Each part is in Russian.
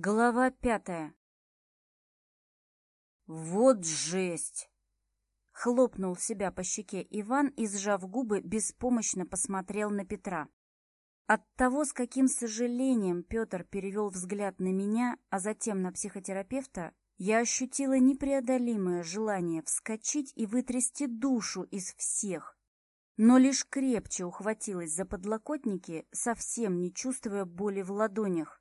Глава пятая. «Вот жесть!» — хлопнул себя по щеке Иван и, сжав губы, беспомощно посмотрел на Петра. От того, с каким сожалением Петр перевел взгляд на меня, а затем на психотерапевта, я ощутила непреодолимое желание вскочить и вытрясти душу из всех, но лишь крепче ухватилась за подлокотники, совсем не чувствуя боли в ладонях.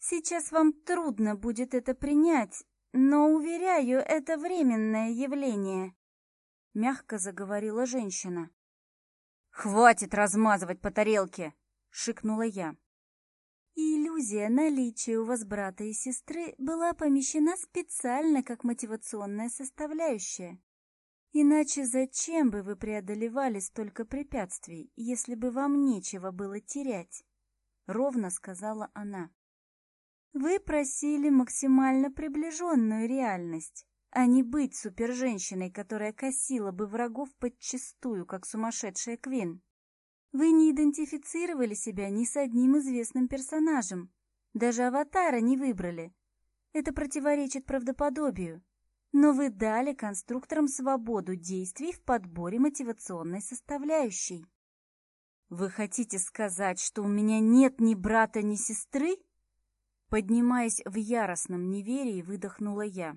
Сейчас вам трудно будет это принять, но, уверяю, это временное явление», — мягко заговорила женщина. «Хватит размазывать по тарелке!» — шикнула я. Иллюзия наличия у вас брата и сестры была помещена специально как мотивационная составляющая. Иначе зачем бы вы преодолевали столько препятствий, если бы вам нечего было терять? Ровно сказала она. Вы просили максимально приближенную реальность, а не быть суперженщиной, которая косила бы врагов подчистую, как сумасшедшая Квин. Вы не идентифицировали себя ни с одним известным персонажем. Даже аватара не выбрали. Это противоречит правдоподобию. Но вы дали конструкторам свободу действий в подборе мотивационной составляющей. Вы хотите сказать, что у меня нет ни брата, ни сестры? Поднимаясь в яростном неверии, выдохнула я.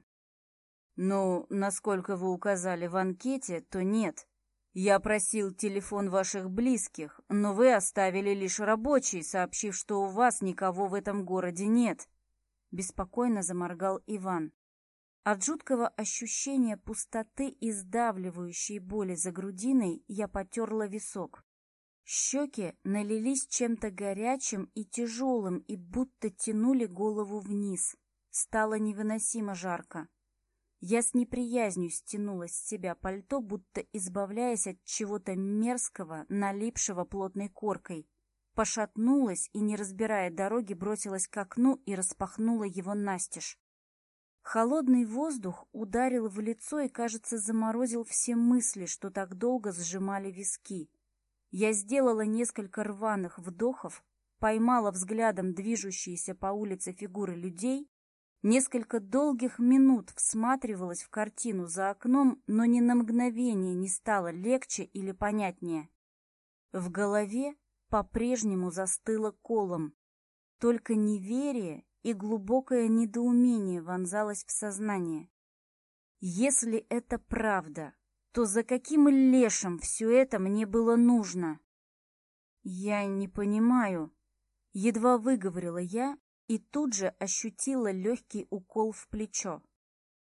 «Ну, насколько вы указали в анкете, то нет. Я просил телефон ваших близких, но вы оставили лишь рабочий, сообщив, что у вас никого в этом городе нет». Беспокойно заморгал Иван. От жуткого ощущения пустоты и сдавливающей боли за грудиной я потерла висок. Щеки налились чем-то горячим и тяжелым и будто тянули голову вниз. Стало невыносимо жарко. Я с неприязнью стянула с себя пальто, будто избавляясь от чего-то мерзкого, налипшего плотной коркой. Пошатнулась и, не разбирая дороги, бросилась к окну и распахнула его настежь. Холодный воздух ударил в лицо и, кажется, заморозил все мысли, что так долго сжимали виски. Я сделала несколько рваных вдохов, поймала взглядом движущиеся по улице фигуры людей, несколько долгих минут всматривалась в картину за окном, но ни на мгновение не стало легче или понятнее. В голове по-прежнему застыло колом. Только неверие и глубокое недоумение вонзалось в сознание. Если это правда, то за каким лешим все это мне было нужно? Я не понимаю. Едва выговорила я и тут же ощутила легкий укол в плечо.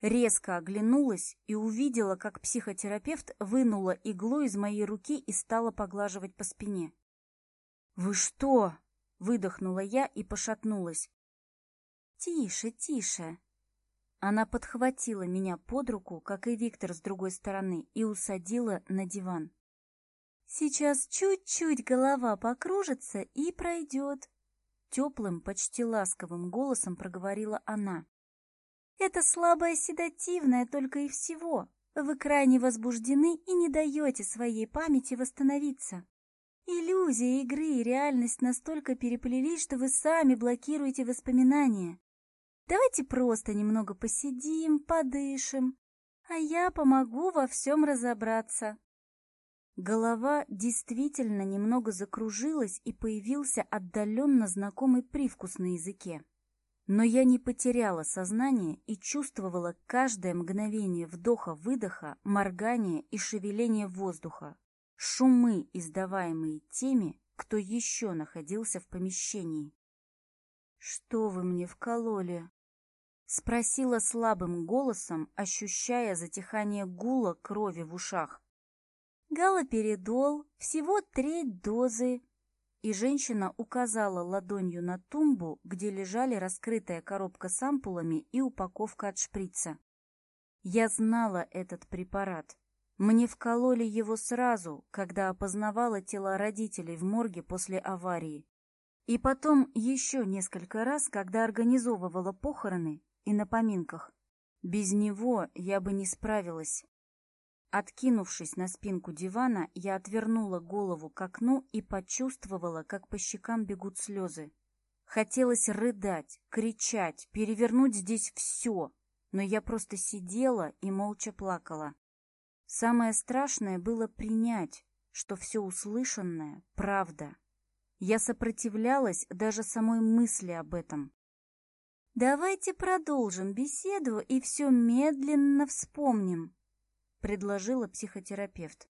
Резко оглянулась и увидела, как психотерапевт вынула иглу из моей руки и стала поглаживать по спине. «Вы что?» — выдохнула я и пошатнулась. «Тише, тише!» Она подхватила меня под руку, как и Виктор с другой стороны, и усадила на диван. «Сейчас чуть-чуть голова покружится и пройдет», — теплым, почти ласковым голосом проговорила она. «Это слабое седативное только и всего. Вы крайне возбуждены и не даете своей памяти восстановиться. Иллюзия игры и реальность настолько переплелись, что вы сами блокируете воспоминания. Давайте просто немного посидим, подышим, а я помогу во всем разобраться. Голова действительно немного закружилась и появился отдаленно знакомый привкус на языке. Но я не потеряла сознание и чувствовала каждое мгновение вдоха-выдоха, моргания и шевеления воздуха, шумы, издаваемые теми, кто еще находился в помещении. «Что вы мне вкололи?» спросила слабым голосом, ощущая затихание гула крови в ушах. «Галоперидол, всего треть дозы». И женщина указала ладонью на тумбу, где лежали раскрытая коробка с ампулами и упаковка от шприца. Я знала этот препарат. Мне вкололи его сразу, когда опознавала тела родителей в морге после аварии. И потом еще несколько раз, когда организовывала похороны, и на поминках. Без него я бы не справилась. Откинувшись на спинку дивана, я отвернула голову к окну и почувствовала, как по щекам бегут слезы. Хотелось рыдать, кричать, перевернуть здесь все, но я просто сидела и молча плакала. Самое страшное было принять, что все услышанное — правда. Я сопротивлялась даже самой мысли об этом давайте продолжим беседу и все медленно вспомним, предложила психотерапевт.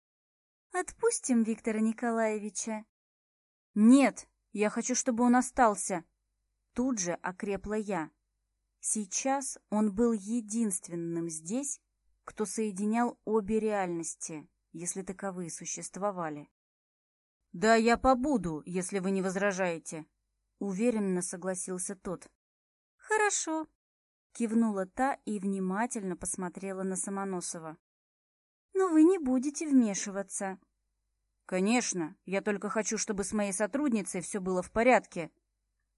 Отпустим Виктора Николаевича. Нет, я хочу, чтобы он остался. Тут же окрепла я. Сейчас он был единственным здесь, кто соединял обе реальности, если таковые существовали. «Да, я побуду, если вы не возражаете», — уверенно согласился тот. «Хорошо», — кивнула та и внимательно посмотрела на Самоносова. «Но вы не будете вмешиваться». «Конечно, я только хочу, чтобы с моей сотрудницей все было в порядке».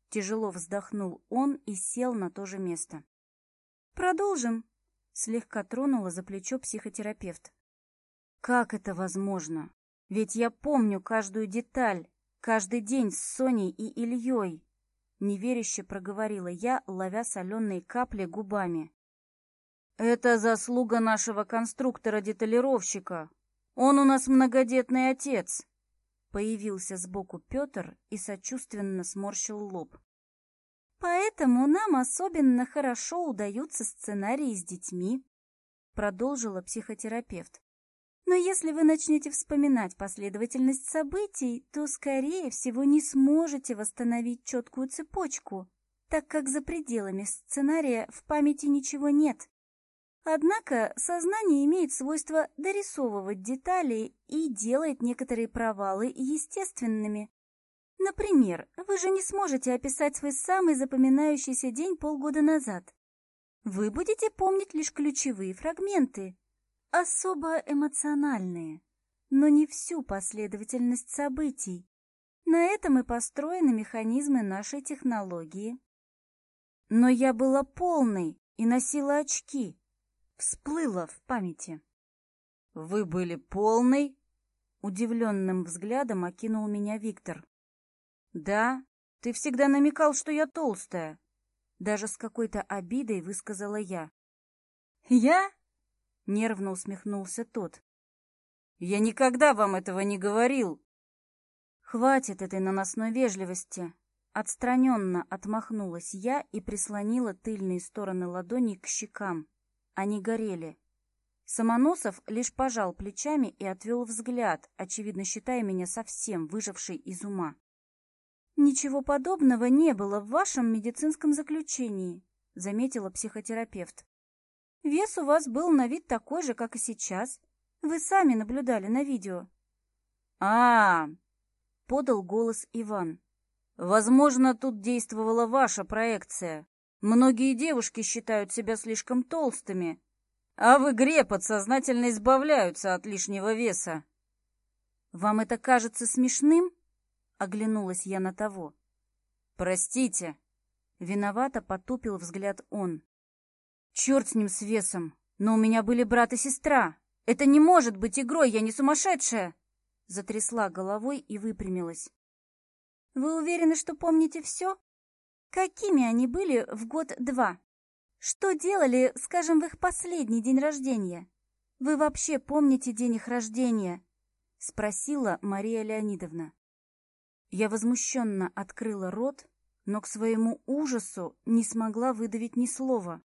Тяжело вздохнул он и сел на то же место. «Продолжим», — слегка тронула за плечо психотерапевт. «Как это возможно? Ведь я помню каждую деталь, каждый день с Соней и Ильей неверяще проговорила я, ловя соленые капли губами. «Это заслуга нашего конструктора-деталировщика. Он у нас многодетный отец!» Появился сбоку Петр и сочувственно сморщил лоб. «Поэтому нам особенно хорошо удаются сценарии с детьми», продолжила психотерапевт. Но если вы начнете вспоминать последовательность событий, то, скорее всего, не сможете восстановить четкую цепочку, так как за пределами сценария в памяти ничего нет. Однако сознание имеет свойство дорисовывать детали и делает некоторые провалы естественными. Например, вы же не сможете описать свой самый запоминающийся день полгода назад. Вы будете помнить лишь ключевые фрагменты, особо эмоциональные, но не всю последовательность событий. На этом и построены механизмы нашей технологии. Но я была полной и носила очки. Всплыла в памяти. «Вы были полной?» Удивленным взглядом окинул меня Виктор. «Да, ты всегда намекал, что я толстая», даже с какой-то обидой высказала я. «Я? Нервно усмехнулся тот. «Я никогда вам этого не говорил!» «Хватит этой наносной вежливости!» Отстраненно отмахнулась я и прислонила тыльные стороны ладоней к щекам. Они горели. Самоносов лишь пожал плечами и отвел взгляд, очевидно считая меня совсем выжившей из ума. «Ничего подобного не было в вашем медицинском заключении», — заметила психотерапевт. Вес у вас был на вид такой же, как и сейчас. Вы сами наблюдали на видео. а, -а, -а подал голос Иван. «Возможно, тут действовала ваша проекция. Многие девушки считают себя слишком толстыми, а в игре подсознательно избавляются от лишнего веса». «Вам это кажется смешным?» — оглянулась я на того. «Простите». Виновато потупил взгляд он. Черт с ним, с весом. Но у меня были брат и сестра. Это не может быть игрой, я не сумасшедшая. Затрясла головой и выпрямилась. Вы уверены, что помните все? Какими они были в год-два? Что делали, скажем, в их последний день рождения? Вы вообще помните день их рождения? Спросила Мария Леонидовна. Я возмущенно открыла рот, но к своему ужасу не смогла выдавить ни слова.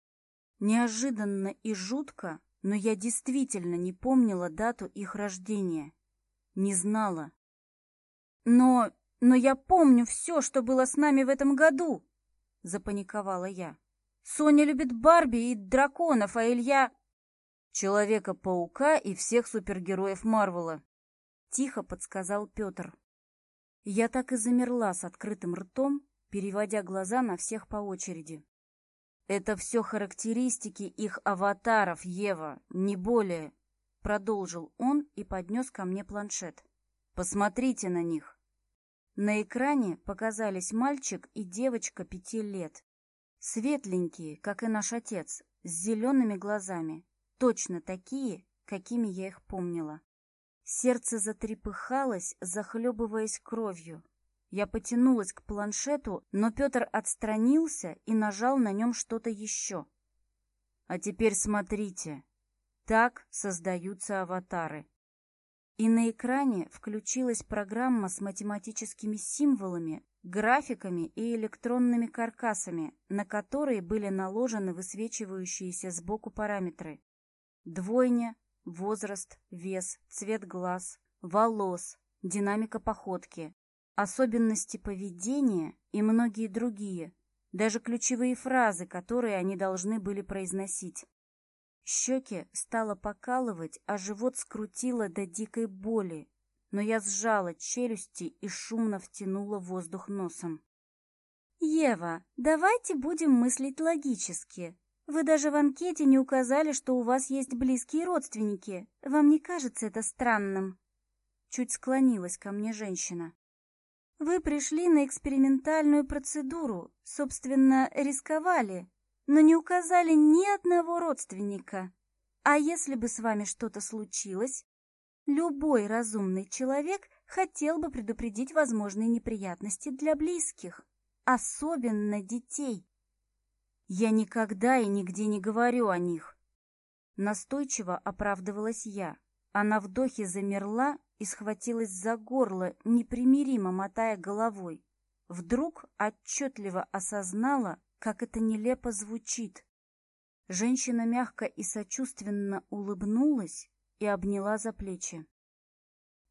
Неожиданно и жутко, но я действительно не помнила дату их рождения. Не знала. «Но... но я помню все, что было с нами в этом году!» — запаниковала я. «Соня любит Барби и драконов, а Илья...» «Человека-паука и всех супергероев Марвела», — тихо подсказал Петр. Я так и замерла с открытым ртом, переводя глаза на всех по очереди. «Это все характеристики их аватаров, Ева, не более», — продолжил он и поднес ко мне планшет. «Посмотрите на них». На экране показались мальчик и девочка пяти лет. Светленькие, как и наш отец, с зелеными глазами. Точно такие, какими я их помнила. Сердце затрепыхалось, захлебываясь кровью. Я потянулась к планшету, но Петр отстранился и нажал на нем что-то еще. А теперь смотрите. Так создаются аватары. И на экране включилась программа с математическими символами, графиками и электронными каркасами, на которые были наложены высвечивающиеся сбоку параметры. Двойня, возраст, вес, цвет глаз, волос, динамика походки, особенности поведения и многие другие, даже ключевые фразы, которые они должны были произносить. Щеки стало покалывать, а живот скрутило до дикой боли, но я сжала челюсти и шумно втянула воздух носом. «Ева, давайте будем мыслить логически. Вы даже в анкете не указали, что у вас есть близкие родственники. Вам не кажется это странным?» Чуть склонилась ко мне женщина. Вы пришли на экспериментальную процедуру, собственно, рисковали, но не указали ни одного родственника. А если бы с вами что-то случилось, любой разумный человек хотел бы предупредить возможные неприятности для близких, особенно детей. Я никогда и нигде не говорю о них. Настойчиво оправдывалась я. Она вдохе замерла, и схватилась за горло, непримиримо мотая головой. Вдруг отчетливо осознала, как это нелепо звучит. Женщина мягко и сочувственно улыбнулась и обняла за плечи.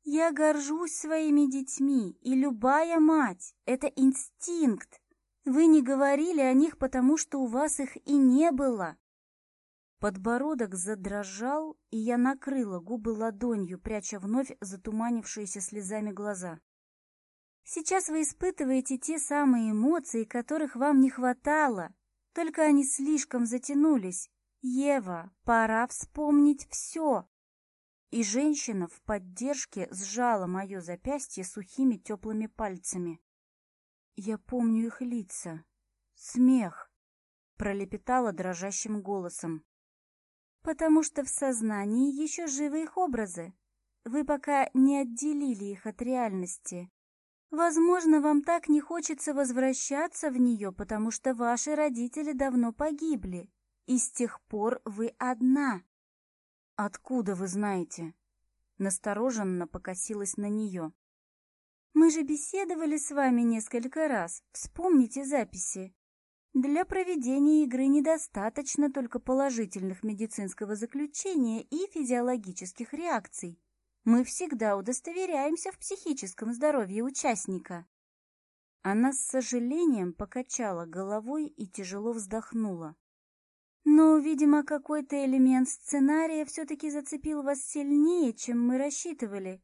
«Я горжусь своими детьми, и любая мать — это инстинкт. Вы не говорили о них, потому что у вас их и не было. Подбородок задрожал, и я накрыла губы ладонью, пряча вновь затуманившиеся слезами глаза. Сейчас вы испытываете те самые эмоции, которых вам не хватало, только они слишком затянулись. Ева, пора вспомнить все. И женщина в поддержке сжала мое запястье сухими теплыми пальцами. Я помню их лица. Смех. Пролепетала дрожащим голосом потому что в сознании еще живы их образы. Вы пока не отделили их от реальности. Возможно, вам так не хочется возвращаться в нее, потому что ваши родители давно погибли, и с тех пор вы одна. Откуда вы знаете? Настороженно покосилась на нее. Мы же беседовали с вами несколько раз, вспомните записи. Для проведения игры недостаточно только положительных медицинского заключения и физиологических реакций. Мы всегда удостоверяемся в психическом здоровье участника. Она с сожалением покачала головой и тяжело вздохнула. Но, видимо, какой-то элемент сценария все-таки зацепил вас сильнее, чем мы рассчитывали.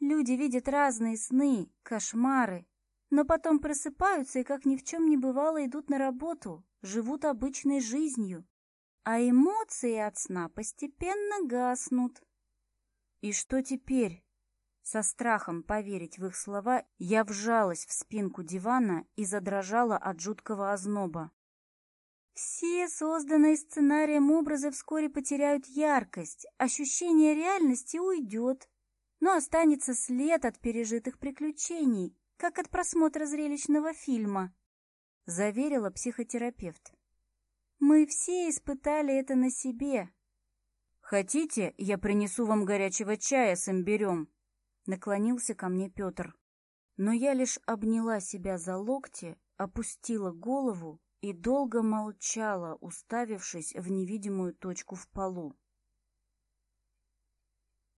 Люди видят разные сны, кошмары, но потом просыпаются и, как ни в чем не бывало, идут на работу, живут обычной жизнью, а эмоции от сна постепенно гаснут. И что теперь? Со страхом поверить в их слова я вжалась в спинку дивана и задрожала от жуткого озноба. Все созданные сценарием образы вскоре потеряют яркость, ощущение реальности уйдет, но останется след от пережитых приключений, как от просмотра зрелищного фильма», — заверила психотерапевт. «Мы все испытали это на себе». «Хотите, я принесу вам горячего чая с имбирем?» — наклонился ко мне Петр. Но я лишь обняла себя за локти, опустила голову и долго молчала, уставившись в невидимую точку в полу.